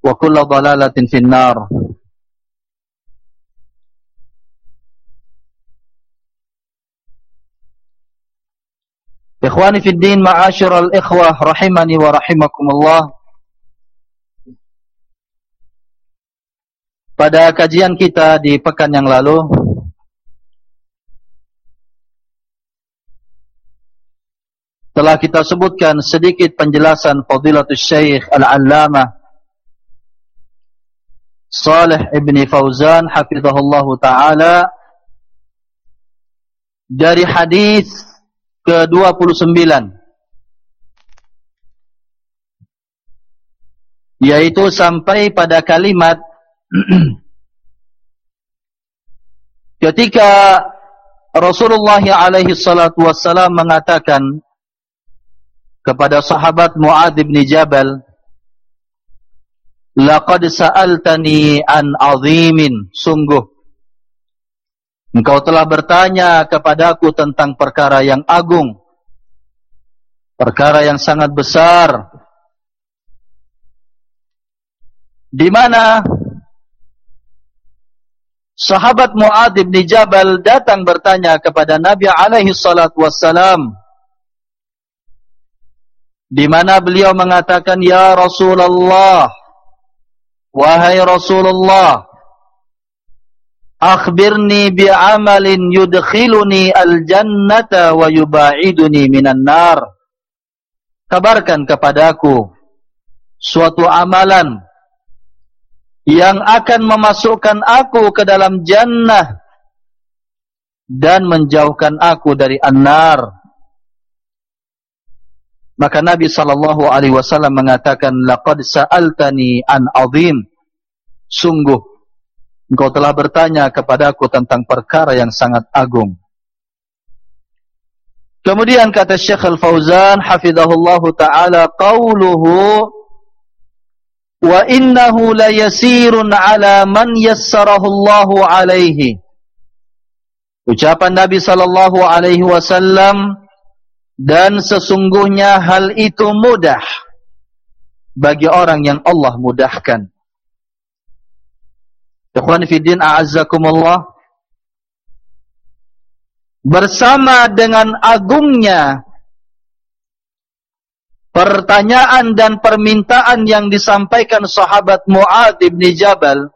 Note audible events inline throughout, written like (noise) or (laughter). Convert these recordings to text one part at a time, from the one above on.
wa kullu dalalatin finnar. Ikhwani fi din ma'asyiral ikhwah rahimani wa rahimakumullah. Pada kajian kita di pekan yang lalu telah kita sebutkan sedikit penjelasan Fadilatul Syekh Al-Allamah Salih Ibn Fauzan hafizahullahu taala dari hadis ke-29. Yaitu sampai pada kalimat (clears throat) ketika Rasulullah alaihi salatu wassalam mengatakan kepada sahabat Muad bin Jabal laqad sa'altani an azimin sungguh Engkau telah bertanya kepadaku tentang perkara yang agung. Perkara yang sangat besar. Di mana sahabat Mu'ad bin Jabal datang bertanya kepada Nabi alaihi salatu wassalam. Di mana beliau mengatakan, Ya Rasulullah, Wahai Rasulullah, akhbirni bi'amalin yudkhiluni al-jannata wa yuba'iduni minan nar. Kabarkan kepadaku suatu amalan yang akan memasukkan aku ke dalam jannah dan menjauhkan aku dari an-nar maka Nabi sallallahu alaihi wasallam mengatakan laqad sa'altani an 'azim sungguh engkau telah bertanya kepada aku tentang perkara yang sangat agung. Kemudian kata Syekh Al-Fauzan hafizahullahu taala qauluhu wa innahu la yasirun ala man yassarahu Allahu alaihi. Ucapan Nabi sallallahu alaihi wasallam dan sesungguhnya hal itu mudah bagi orang yang Allah mudahkan. Ikhwan Fiddin A'azzakumullah Bersama dengan agungnya Pertanyaan dan permintaan yang disampaikan sahabat Mu'ad ibn Jabal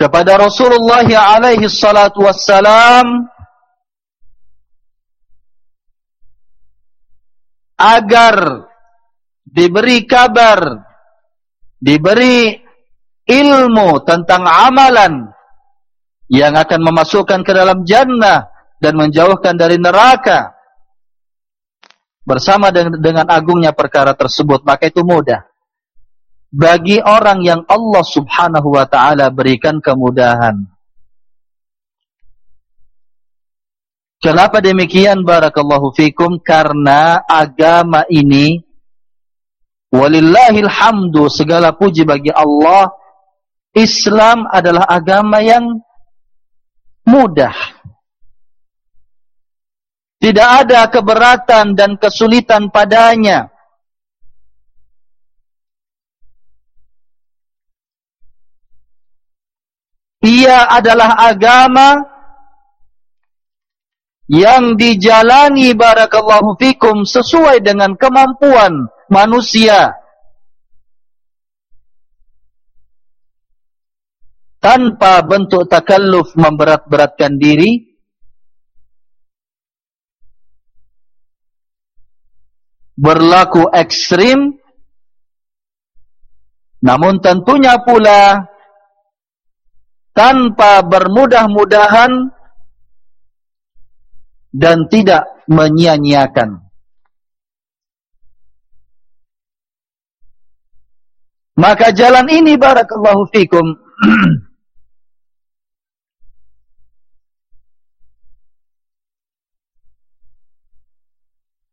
Kepada Rasulullah alaihi salatu wassalam Agar diberi kabar Diberi ilmu tentang amalan yang akan memasukkan ke dalam jannah dan menjauhkan dari neraka bersama dengan, dengan agungnya perkara tersebut. Maka itu mudah. Bagi orang yang Allah subhanahu wa ta'ala berikan kemudahan kenapa demikian barakallahu fikum karena agama ini walillahilhamdu segala puji bagi Allah Islam adalah agama yang mudah. Tidak ada keberatan dan kesulitan padanya. Ia adalah agama yang dijalani barakallahu fikum sesuai dengan kemampuan manusia. tanpa bentuk takalluf memberat-beratkan diri berlaku ekstrim namun tentunya pula tanpa bermudah-mudahan dan tidak menyia-nyiakan. Maka jalan ini barakallahu fikum (clears throat)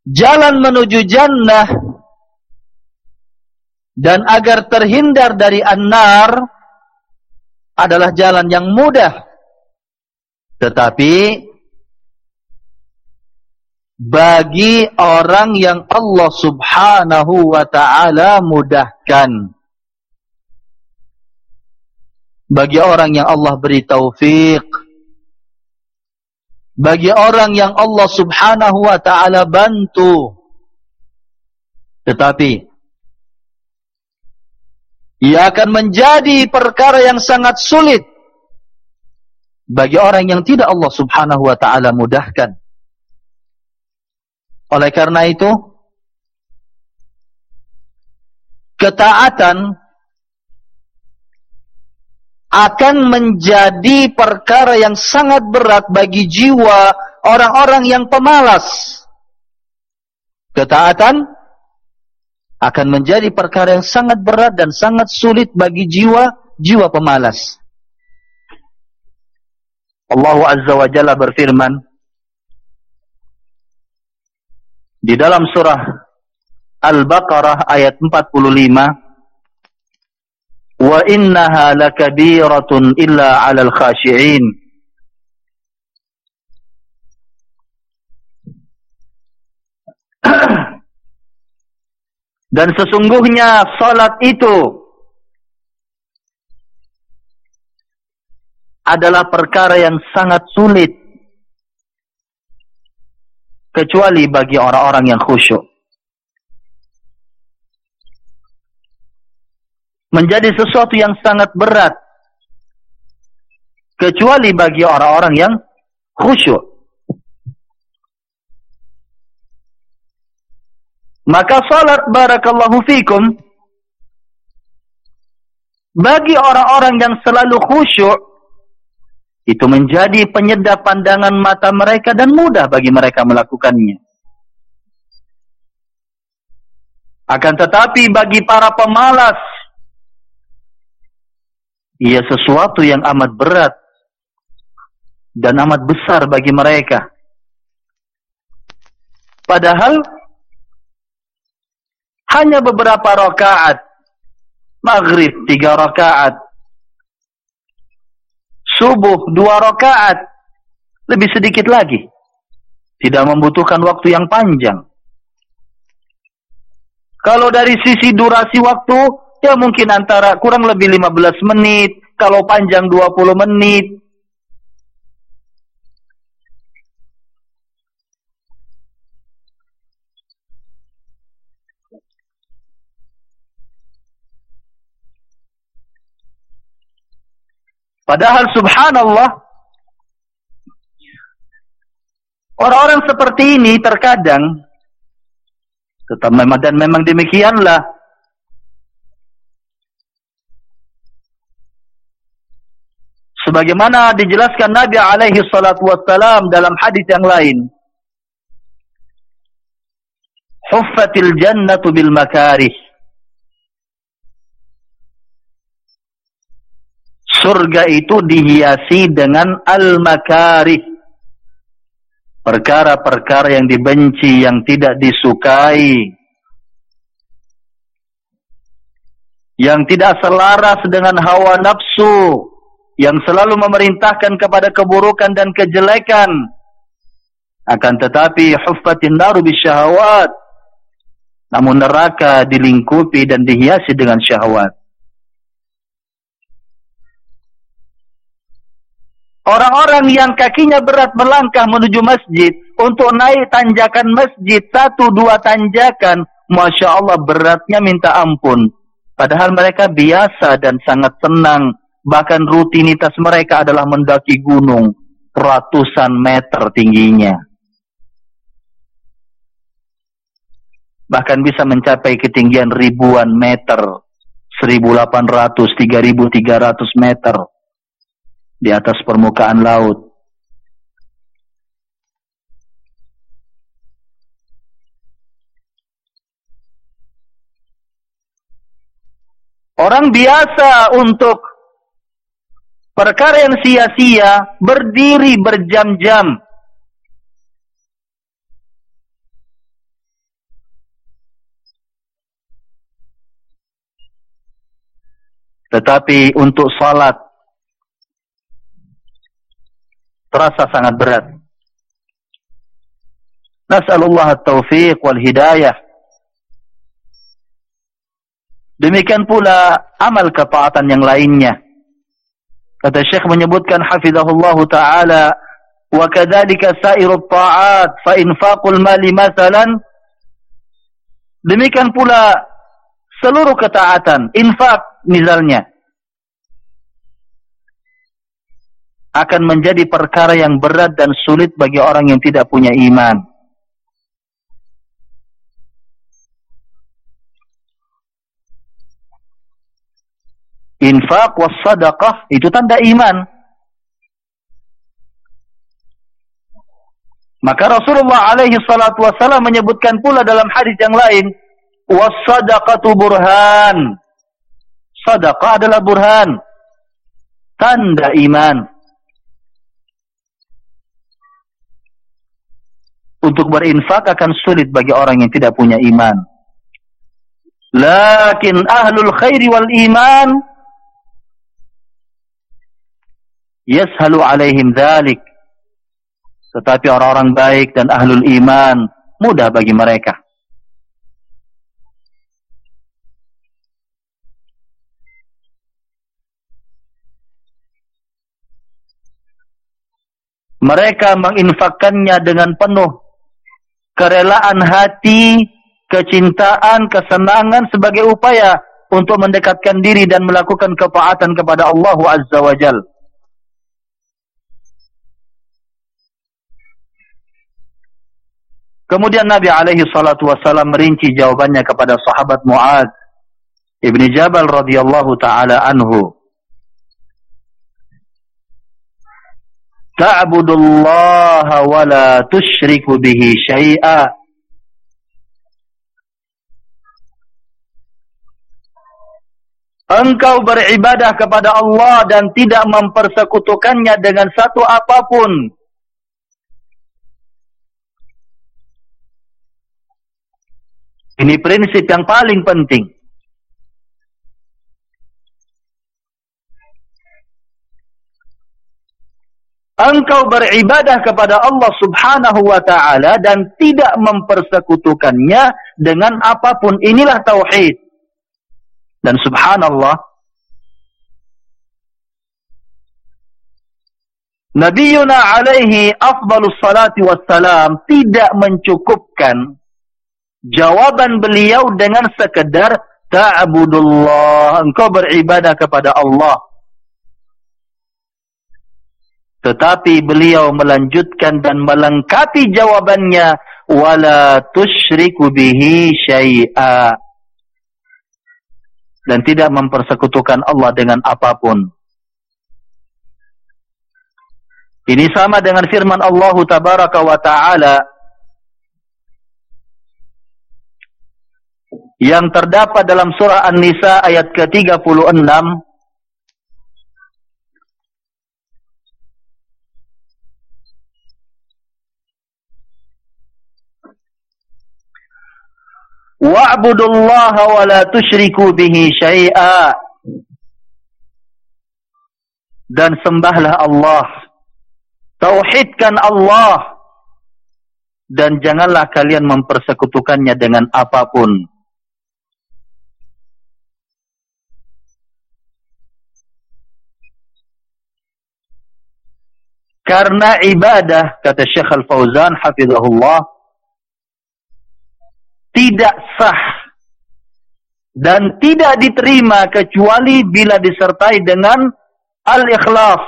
jalan menuju jannah dan agar terhindar dari an-nar adalah jalan yang mudah. Tetapi bagi orang yang Allah subhanahu wa ta'ala mudahkan bagi orang yang Allah beri taufik bagi orang yang Allah subhanahu wa ta'ala bantu. Tetapi, ia akan menjadi perkara yang sangat sulit bagi orang yang tidak Allah subhanahu wa ta'ala mudahkan. Oleh karena itu, ketaatan akan menjadi perkara yang sangat berat bagi jiwa orang-orang yang pemalas. Ketaatan akan menjadi perkara yang sangat berat dan sangat sulit bagi jiwa jiwa pemalas. Allah Azza wa Jalla berfirman di dalam surah Al-Baqarah ayat 45 wa innaha lakabiratun illa 'alal khashi'in. Dan sesungguhnya salat itu adalah perkara yang sangat sulit kecuali bagi orang-orang yang khusyuk. Menjadi sesuatu yang sangat berat. Kecuali bagi orang-orang yang khusyuk. Maka salat barakallahu fikum bagi orang-orang yang selalu khusyuk itu menjadi penyedap pandangan mata mereka dan mudah bagi mereka melakukannya akan tetapi bagi para pemalas ia sesuatu yang amat berat dan amat besar bagi mereka. Padahal hanya beberapa rakaat maghrib tiga rakaat subuh dua rakaat. Lebih sedikit lagi. Tidak membutuhkan waktu yang panjang. Kalau dari sisi durasi waktu, ya mungkin antara kurang lebih 15 menit, kalau panjang 20 menit. Padahal subhanallah orang-orang seperti ini terkadang tetap memang dan memang demikianlah sebagaimana dijelaskan Nabi alaihi salatu wassalam dalam hadis yang lain huffatil jannatu bil makarih surga itu dihiasi dengan al-makarih. Perkara-perkara yang dibenci, yang tidak disukai. Yang tidak selaras dengan hawa nafsu. Yang selalu memerintahkan kepada keburukan dan kejelekan. Akan tetapi, huffatin naru bisyahawat. Namun neraka dilingkupi dan dihiasi dengan syahwat. Orang-orang yang kakinya berat melangkah menuju masjid untuk naik tanjakan masjid satu dua tanjakan, masya Allah beratnya minta ampun. Padahal mereka biasa dan sangat senang, bahkan rutinitas mereka adalah mendaki gunung ratusan meter tingginya. Bahkan bisa mencapai ketinggian ribuan meter, 1800, 3300 meter di atas permukaan laut. Orang biasa untuk perkara yang sia-sia berdiri berjam-jam. Tetapi untuk salat terasa sangat berat. Nas'alullah at-taufiq wal hidayah. Demikian pula amal ketaatan yang lainnya. Kata Syekh menyebutkan hafizahullah taala wa kadzalika sairut ta'at fa infaqul mali masalan demikian pula seluruh ketaatan infak misalnya akan menjadi perkara yang berat dan sulit bagi orang yang tidak punya iman. Infak was sadaqah itu tanda iman. Maka Rasulullah alaihi salatu wasallam menyebutkan pula dalam hadis yang lain, was sadaqatu burhan. Sadaqah adalah burhan. Tanda iman. Untuk berinfak akan sulit bagi orang yang tidak punya iman. Lakin ahlul khairi wal iman yashalu alaihim dhalik. Tetapi orang-orang baik dan ahlul iman mudah bagi mereka. Mereka menginfakkannya dengan penuh kerelaan hati, kecintaan, kesenangan sebagai upaya untuk mendekatkan diri dan melakukan kepaatan kepada Allah Azza wa Jal. Kemudian Nabi alaihi salatu wasallam merinci jawabannya kepada sahabat Mu'ad Ibni Jabal radhiyallahu taala anhu. Ta'budullaha wa la tusyriku bihi syai'a Engkau beribadah kepada Allah dan tidak mempersekutukannya dengan satu apapun. Ini prinsip yang paling penting. Engkau beribadah kepada Allah subhanahu wa ta'ala dan tidak mempersekutukannya dengan apapun. Inilah Tauhid. Dan subhanallah, Nabi Yuna alaihi afdalus salati wassalam tidak mencukupkan jawaban beliau dengan sekedar ta'budullah, engkau beribadah kepada Allah. Tetapi beliau melanjutkan dan melengkapi jawabannya wala tusyriku bihi syai'a dan tidak mempersekutukan Allah dengan apapun. Ini sama dengan firman Allah tabaraka wa taala yang terdapat dalam surah An-Nisa ayat ke-36 wa'budullaha wa la tusyriku bihi syai'a. Dan sembahlah Allah. Tauhidkan Allah. Dan janganlah kalian mempersekutukannya dengan apapun. Karena ibadah kata Syekh Al-Fauzan hafizahullah tidak sah dan tidak diterima kecuali bila disertai dengan al-ikhlas.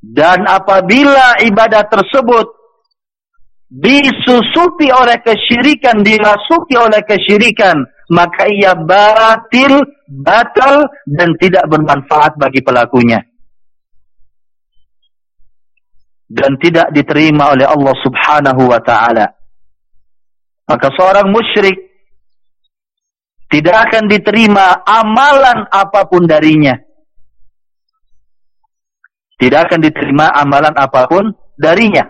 Dan apabila ibadah tersebut disusupi oleh kesyirikan, dirasuki oleh kesyirikan, maka ia batil, batal dan tidak bermanfaat bagi pelakunya. Dan tidak diterima oleh Allah subhanahu wa ta'ala. Maka seorang musyrik tidak akan diterima amalan apapun darinya. Tidak akan diterima amalan apapun darinya.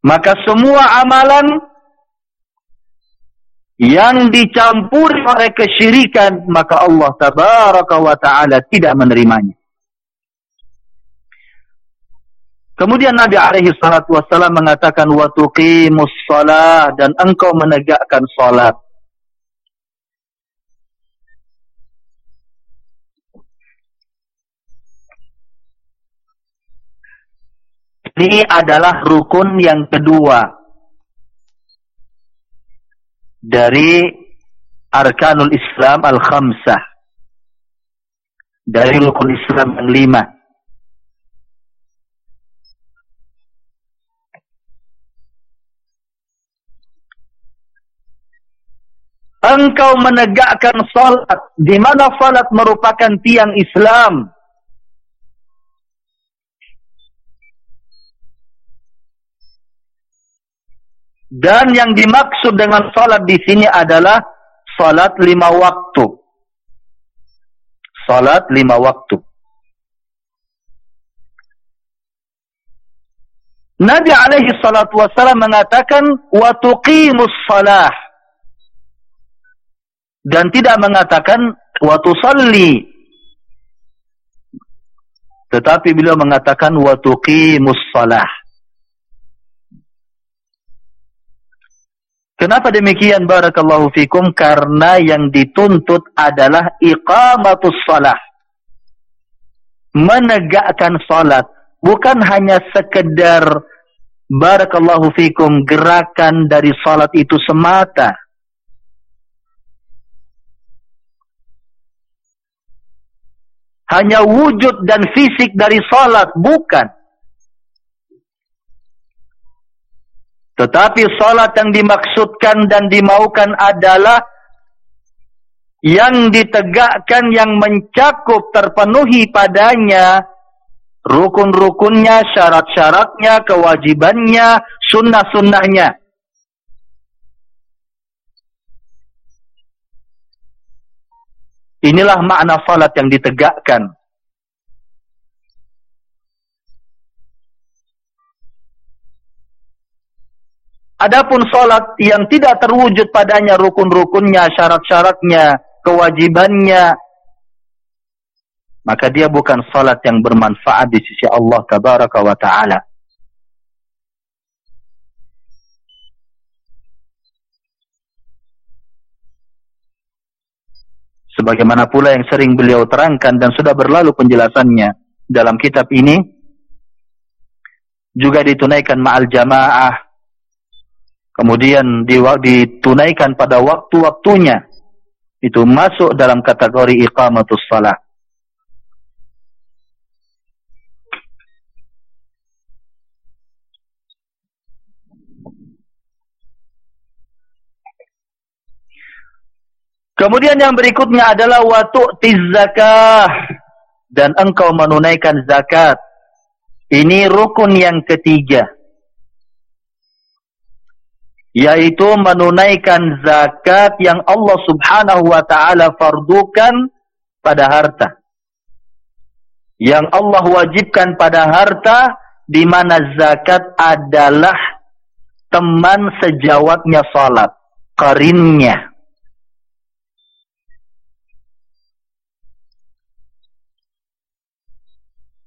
Maka semua amalan yang dicampuri oleh kesyirikan maka Allah tabaraka wa taala tidak menerimanya. Kemudian Nabi alaihi salatu wasallam mengatakan wa tuqimus shalah dan engkau menegakkan salat. Ini adalah rukun yang kedua dari arkanul Islam al-khamsah. Dari rukun Islam yang lima. Engkau menegakkan salat di mana salat merupakan tiang Islam Dan yang dimaksud dengan salat di sini adalah salat lima waktu. Salat lima waktu. Nabi alaihi salatu wassalam mengatakan wa tuqimus salah dan tidak mengatakan wa tusalli tetapi beliau mengatakan wa tuqimus salah Kenapa demikian barakallahu fikum? Karena yang dituntut adalah iqamatus salah. Menegakkan salat. Bukan hanya sekedar barakallahu fikum gerakan dari salat itu semata. Hanya wujud dan fisik dari salat. Bukan. Tetapi salat yang dimaksudkan dan dimaukan adalah yang ditegakkan yang mencakup terpenuhi padanya rukun-rukunnya, syarat-syaratnya, kewajibannya, sunnah-sunnahnya. Inilah makna salat yang ditegakkan. Adapun solat yang tidak terwujud padanya rukun-rukunnya, syarat-syaratnya, kewajibannya, maka dia bukan solat yang bermanfaat di sisi Allah Ta'ala. Sebagaimana pula yang sering beliau terangkan dan sudah berlalu penjelasannya dalam kitab ini, juga ditunaikan ma'al jamaah, kemudian ditunaikan pada waktu-waktunya. Itu masuk dalam kategori iqamatus salat Kemudian yang berikutnya adalah watu zakah. Dan engkau menunaikan zakat. Ini rukun yang ketiga yaitu menunaikan zakat yang Allah Subhanahu wa taala fardukan pada harta. Yang Allah wajibkan pada harta di mana zakat adalah teman sejawatnya salat, qarinnya.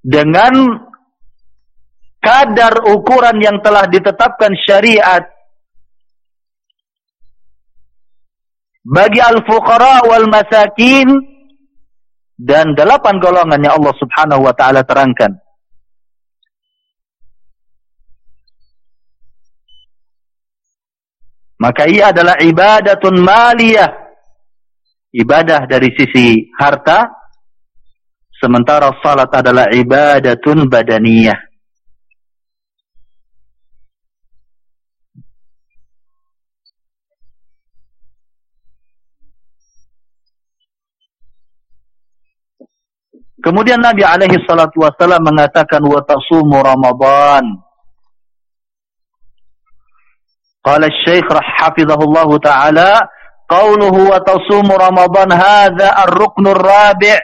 Dengan kadar ukuran yang telah ditetapkan syariat bagi al-fuqara wal masakin dan delapan golongan yang Allah Subhanahu wa taala terangkan. Maka ia adalah ibadatun maliyah. Ibadah dari sisi harta sementara salat adalah ibadatun badaniyah. Kemudian Nabi alaihi salatu wasallam mengatakan wa tasumu Ramadan. Qala Syekh rahimahullah taala qauluhu wa tasumu Ramadan hadza ar-rukn ar-rabi'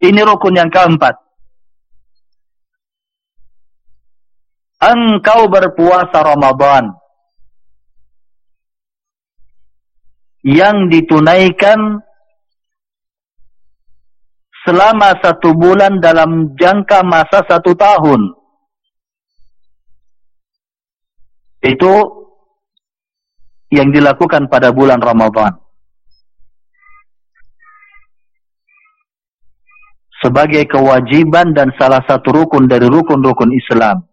ini rukun yang keempat. Engkau berpuasa Ramadan yang ditunaikan selama satu bulan dalam jangka masa satu tahun. Itu yang dilakukan pada bulan Ramadhan. Sebagai kewajiban dan salah satu rukun dari rukun-rukun Islam.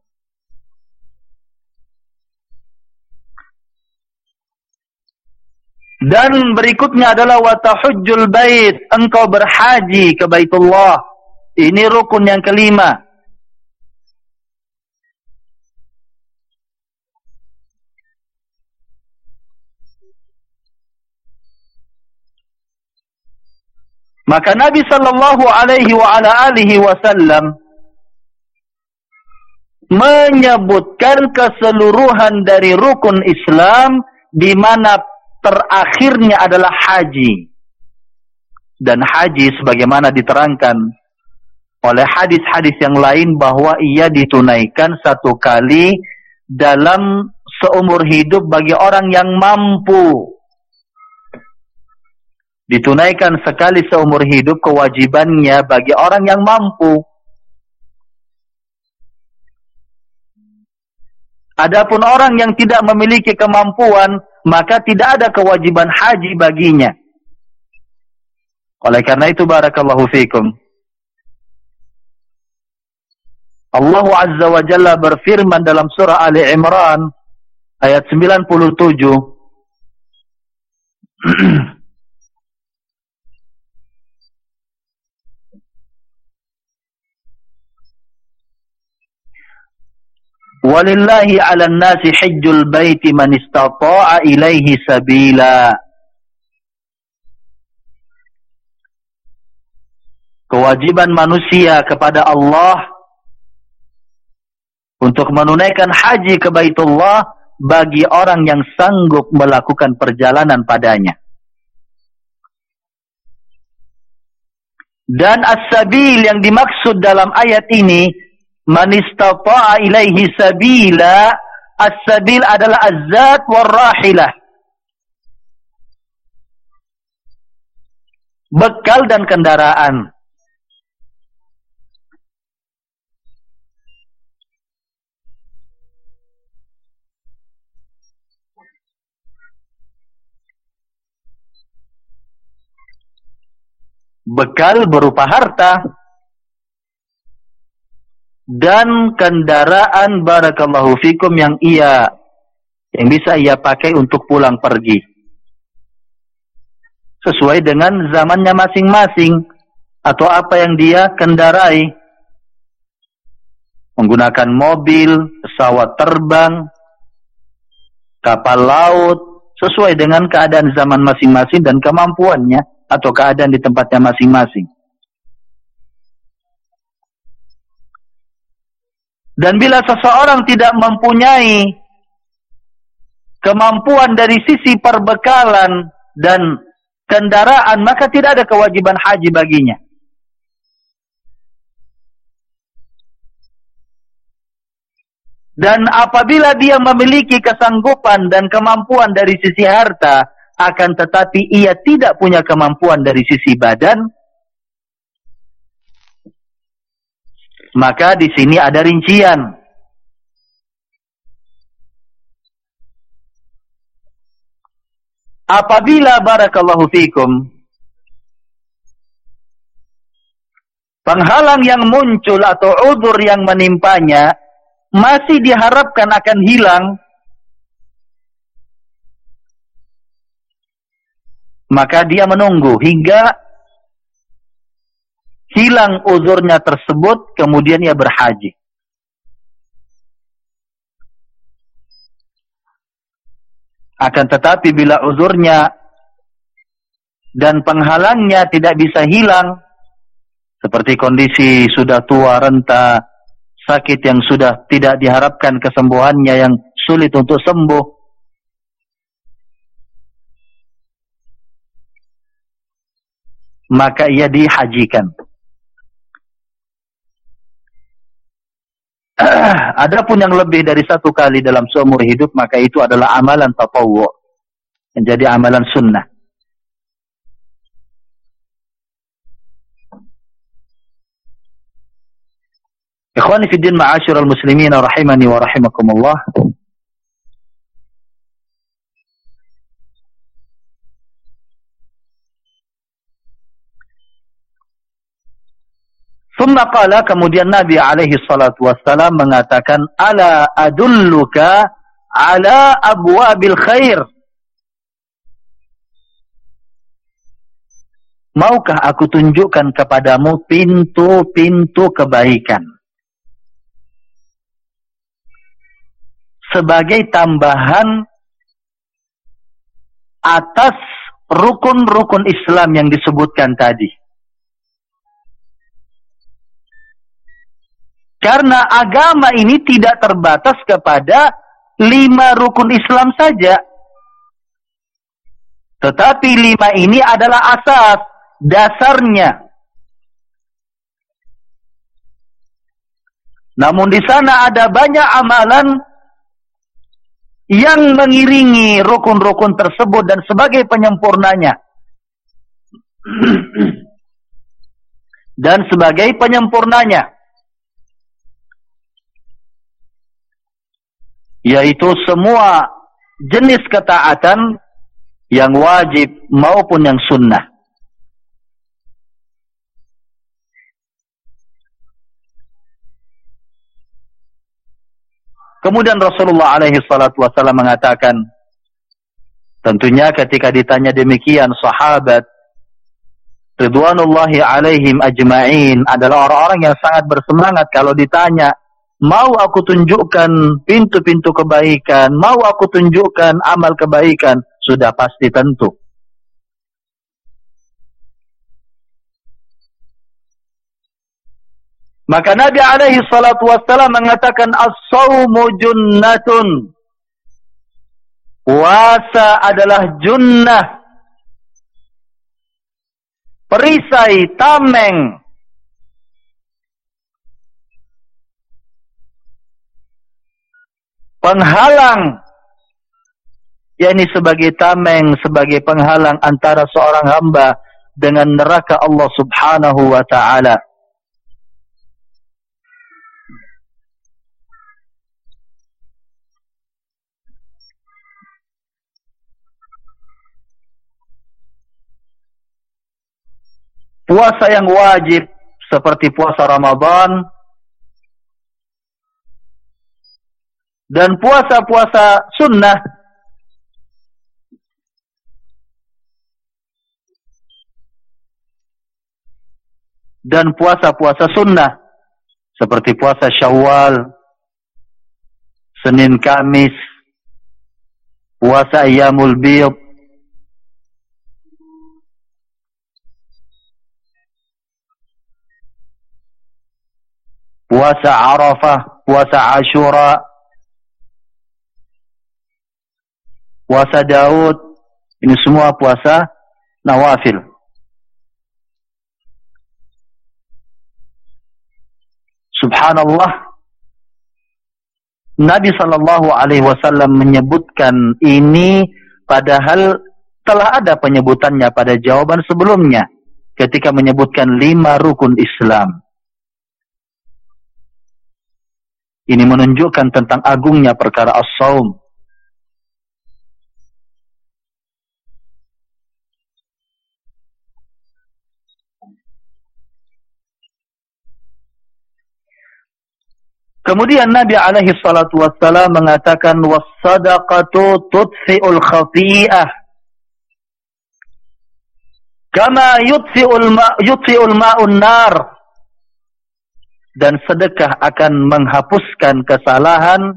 Dan berikutnya adalah watahujjul bait, engkau berhaji ke Baitullah. Ini rukun yang kelima. Maka Nabi sallallahu alaihi wa ala alihi wasallam menyebutkan keseluruhan dari rukun Islam di mana terakhirnya adalah haji. Dan haji sebagaimana diterangkan oleh hadis-hadis yang lain bahwa ia ditunaikan satu kali dalam seumur hidup bagi orang yang mampu. Ditunaikan sekali seumur hidup kewajibannya bagi orang yang mampu. Adapun orang yang tidak memiliki kemampuan, maka tidak ada kewajiban haji baginya. Oleh karena itu barakallahu fikum. Allah Azza wa Jalla berfirman dalam surah Ali Imran ayat 97 (clears throat) Walillahi 'alan nasi hajjul baiti man istata'a ilaihi sabila. Kewajiban manusia kepada Allah untuk menunaikan haji ke Baitullah bagi orang yang sanggup melakukan perjalanan padanya. Dan as-sabil yang dimaksud dalam ayat ini man istata'a ilaihi sabila as-sabil adalah az-zat war-rahilah. Bekal dan kendaraan. bekal berupa harta dan kendaraan barakallahu fikum yang ia yang bisa ia pakai untuk pulang pergi sesuai dengan zamannya masing-masing atau apa yang dia kendarai menggunakan mobil, pesawat terbang, kapal laut sesuai dengan keadaan zaman masing-masing dan kemampuannya atau keadaan di tempatnya masing-masing. Dan bila seseorang tidak mempunyai kemampuan dari sisi perbekalan dan kendaraan, maka tidak ada kewajiban haji baginya. Dan apabila dia memiliki kesanggupan dan kemampuan dari sisi harta, akan tetapi ia tidak punya kemampuan dari sisi badan maka di sini ada rincian. Apabila barakallahu fikum penghalang yang muncul atau udur yang menimpanya masih diharapkan akan hilang maka dia menunggu hingga hilang uzurnya tersebut kemudian ia berhaji akan tetapi bila uzurnya dan penghalangnya tidak bisa hilang seperti kondisi sudah tua renta sakit yang sudah tidak diharapkan kesembuhannya yang sulit untuk sembuh maka ia dihajikan. (clears throat) Adapun yang lebih dari satu kali dalam seumur hidup, maka itu adalah amalan tatawu. Menjadi amalan sunnah. Ikhwani fi din ma'asyiral muslimin rahimani wa rahimakumullah. Thumma qala kemudian Nabi alaihi salatu wassalam mengatakan ala adulluka ala abwabil khair? Maukah aku tunjukkan kepadamu pintu-pintu kebaikan? Sebagai tambahan atas rukun-rukun Islam yang disebutkan tadi Karena agama ini tidak terbatas kepada lima rukun Islam saja. Tetapi lima ini adalah asas, dasarnya. Namun di sana ada banyak amalan yang mengiringi rukun-rukun tersebut dan sebagai penyempurnanya. (clears throat) dan sebagai penyempurnanya. Yaitu semua jenis ketaatan yang wajib maupun yang sunnah. Kemudian Rasulullah alaihi salatu wasallam mengatakan tentunya ketika ditanya demikian sahabat ridwanullahi alaihim ajma'in adalah orang-orang yang sangat bersemangat kalau ditanya Mau aku tunjukkan pintu-pintu kebaikan, mau aku tunjukkan amal kebaikan, sudah pasti tentu. Maka Nabi alaihi salatu wassalam mengatakan as-sawmu junnatun. Puasa adalah junnah. Perisai, tameng, penghalang yakni sebagai tameng sebagai penghalang antara seorang hamba dengan neraka Allah Subhanahu wa taala. Puasa yang wajib seperti puasa Ramadan dan puasa-puasa sunnah. Dan puasa-puasa sunnah. Seperti puasa Syawal, Senin Kamis, puasa Ayyamul Bid, puasa Arafah, puasa Ashura, puasa Daud, ini semua puasa nawafil. Subhanallah. Nabi sallallahu alaihi wasallam menyebutkan ini padahal telah ada penyebutannya pada jawaban sebelumnya ketika menyebutkan lima rukun Islam. Ini menunjukkan tentang agungnya perkara as-saum. Kemudian Nabi alaihi salatu wassalam mengatakan was-sadaqatu tudfi'ul khati'ah. Kama yudfi'ul ma yudfi'ul ma'un nar dan sedekah akan menghapuskan kesalahan,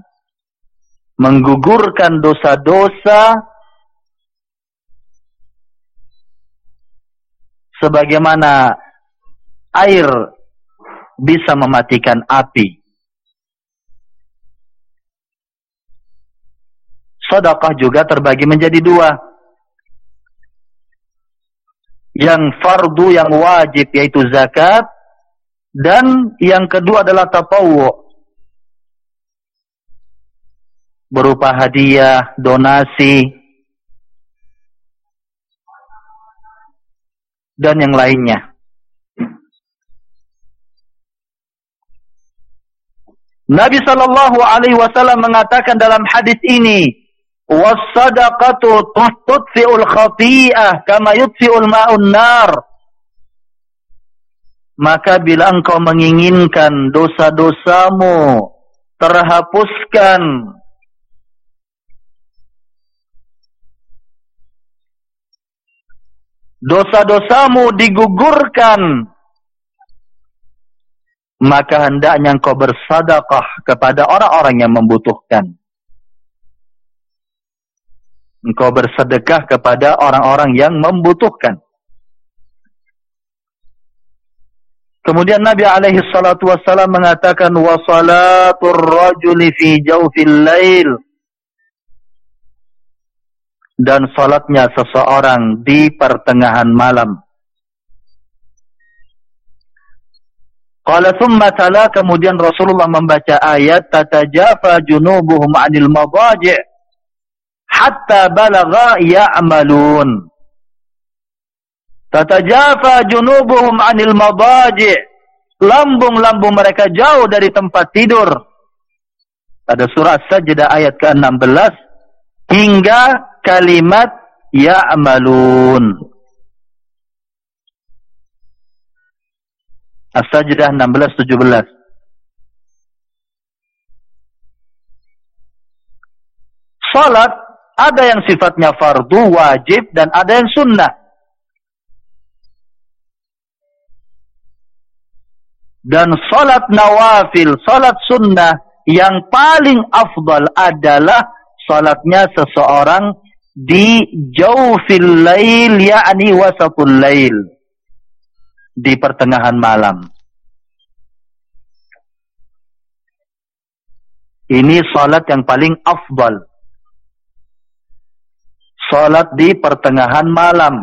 menggugurkan dosa-dosa, sebagaimana air bisa mematikan api. Sedekah juga terbagi menjadi dua. Yang fardu yang wajib yaitu zakat dan yang kedua adalah tapawu berupa hadiah, donasi dan yang lainnya. Nabi sallallahu alaihi wasallam mengatakan dalam hadis ini, "Was-sadaqatu tudfi'ul khati'ah kama yudfi'ul ma'un nar." maka bila engkau menginginkan dosa-dosamu terhapuskan dosa-dosamu digugurkan maka hendaknya engkau bersadaqah kepada orang-orang yang membutuhkan engkau bersedekah kepada orang-orang yang membutuhkan. Kemudian Nabi alaihi salatu wassalam mengatakan wa salatur rajuli fi jawfil lail. Dan salatnya seseorang di pertengahan malam. Qala thumma tala. Kemudian Rasulullah membaca ayat tatajafa junubuhum 'anil madaji' hatta balagha ya'malun. Tatajafa junubuhum anil madaji' lambung-lambung mereka jauh dari tempat tidur. Pada surah Sajdah ayat ke-16 hingga kalimat ya'malun. As-Sajdah 16 17. Salat ada yang sifatnya fardu wajib dan ada yang sunnah. dan salat nawafil, salat sunnah yang paling afdal adalah salatnya seseorang di jawfil lail yakni wasatul lail di pertengahan malam. Ini salat yang paling afdal. Salat di pertengahan malam.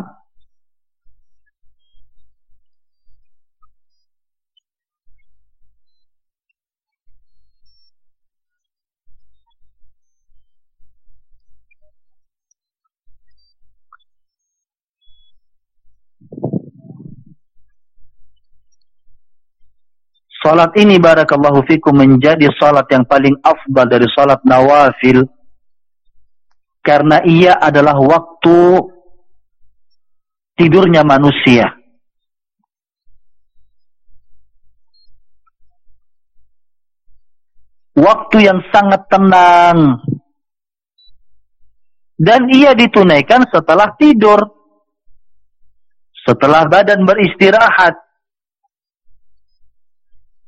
Salat ini barakallahu fikum menjadi salat yang paling afdal dari salat nawafil. Karena ia adalah waktu tidurnya manusia. Waktu yang sangat tenang. Dan ia ditunaikan setelah tidur. Setelah badan beristirahat.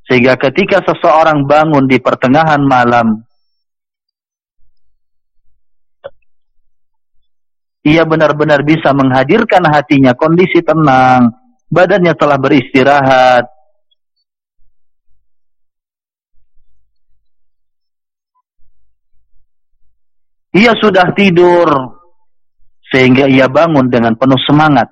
Sehingga ketika seseorang bangun di pertengahan malam. Ia benar-benar bisa menghadirkan hatinya kondisi tenang. Badannya telah beristirahat. Ia sudah tidur sehingga ia bangun dengan penuh semangat.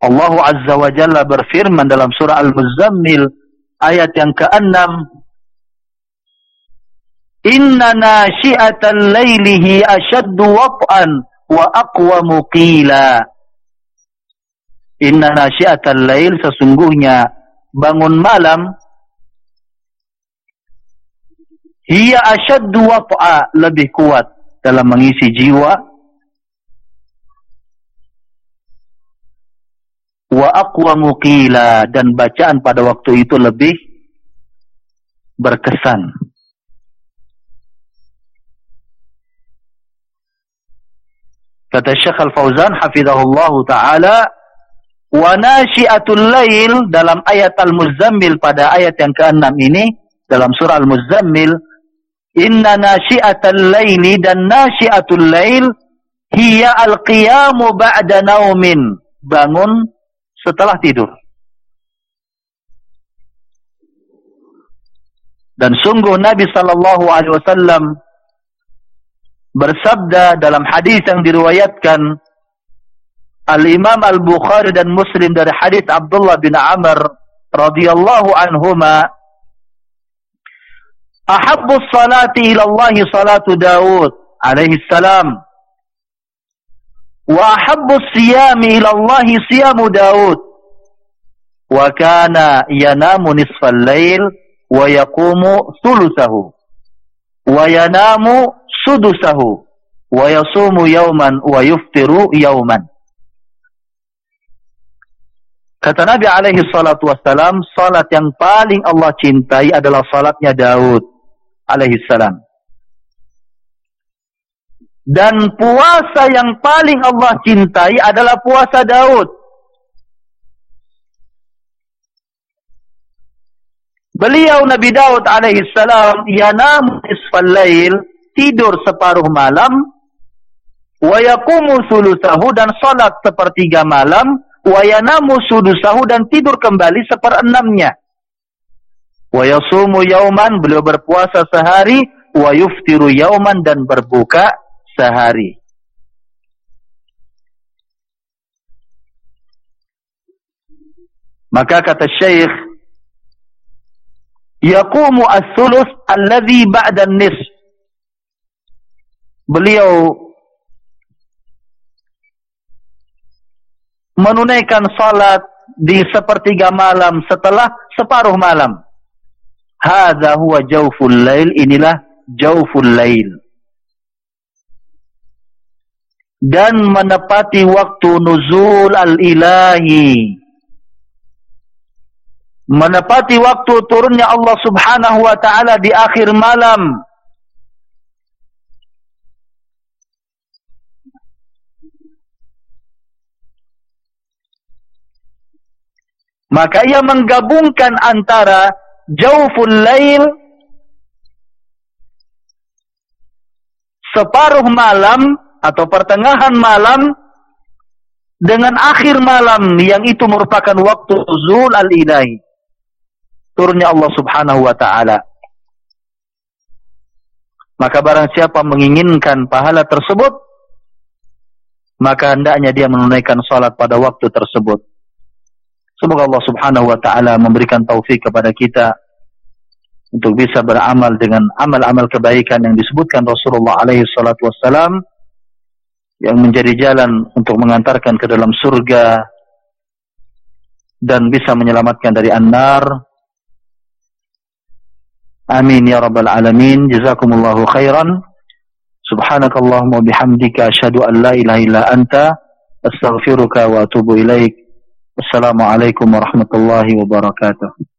Allah Azza wa Jalla berfirman dalam surah Al-Muzammil ayat yang ke-6 Inna nashi'atal laylihi ashaddu waq'an wa aqwamu qila Inna nashi'atal layl sesungguhnya bangun malam Hiya asyaddu wat'a lebih kuat dalam mengisi jiwa wa aqwamu qila dan bacaan pada waktu itu lebih berkesan. Kata Syekh Al-Fauzan hafizahullah taala wa nashi'atul lail dalam ayat Al-Muzammil pada ayat yang ke-6 ini dalam surah Al-Muzammil Inna nasyi'atal laili dan nasyi'atul lail hiya al-qiyamu ba'da naumin. Bangun setelah tidur. Dan sungguh Nabi sallallahu alaihi wasallam bersabda dalam hadis yang diriwayatkan Al-Imam Al-Bukhari dan Muslim dari hadis Abdullah bin Amr radhiyallahu anhuma Ahabbu salati ila Allah salatu Daud alaihi salam. Wa ahabbu siyami ila Allah siyamu Daud. Wa kana yanamu nisfal lail wa yaqumu thuluthahu. Wa yanamu sudusahu. Wa yasumu yawman wa yuftiru yawman. Kata Nabi alaihi salatu wassalam, salat yang paling Allah cintai adalah salatnya Daud alaihi salam. Dan puasa yang paling Allah cintai adalah puasa Daud. Beliau Nabi Daud alaihi salam yanam isfal lail, tidur separuh malam, wa yaqumu thulutsahu dan salat sepertiga malam, wa yanamu sudusahu dan tidur kembali seperenamnya. Wa yasumu yauman beliau berpuasa sehari wa yuftiru yauman dan berbuka sehari. Maka kata syekh yaqumu as-sulus alladhi ba'da an-nis beliau menunaikan salat di sepertiga malam setelah separuh malam Hadza huwa jawful lail inilah jawful lail. Dan menepati waktu nuzul al-ilahi. Menepati waktu turunnya Allah subhanahu wa ta'ala di akhir malam. Maka ia menggabungkan antara jawful lail separuh malam atau pertengahan malam dengan akhir malam yang itu merupakan waktu zul al-ilahi turunnya Allah subhanahu wa ta'ala maka barang siapa menginginkan pahala tersebut maka hendaknya dia menunaikan salat pada waktu tersebut Semoga Allah subhanahu wa ta'ala memberikan taufik kepada kita untuk bisa beramal dengan amal-amal kebaikan yang disebutkan Rasulullah alaihi salatu wassalam yang menjadi jalan untuk mengantarkan ke dalam surga dan bisa menyelamatkan dari an-nar. Amin ya rabbal alamin. Jazakumullahu khairan. Subhanakallahumma bihamdika asyhadu an la ilaha illa anta astaghfiruka wa atubu ilaik. Assalamualaikum warahmatullahi wabarakatuh.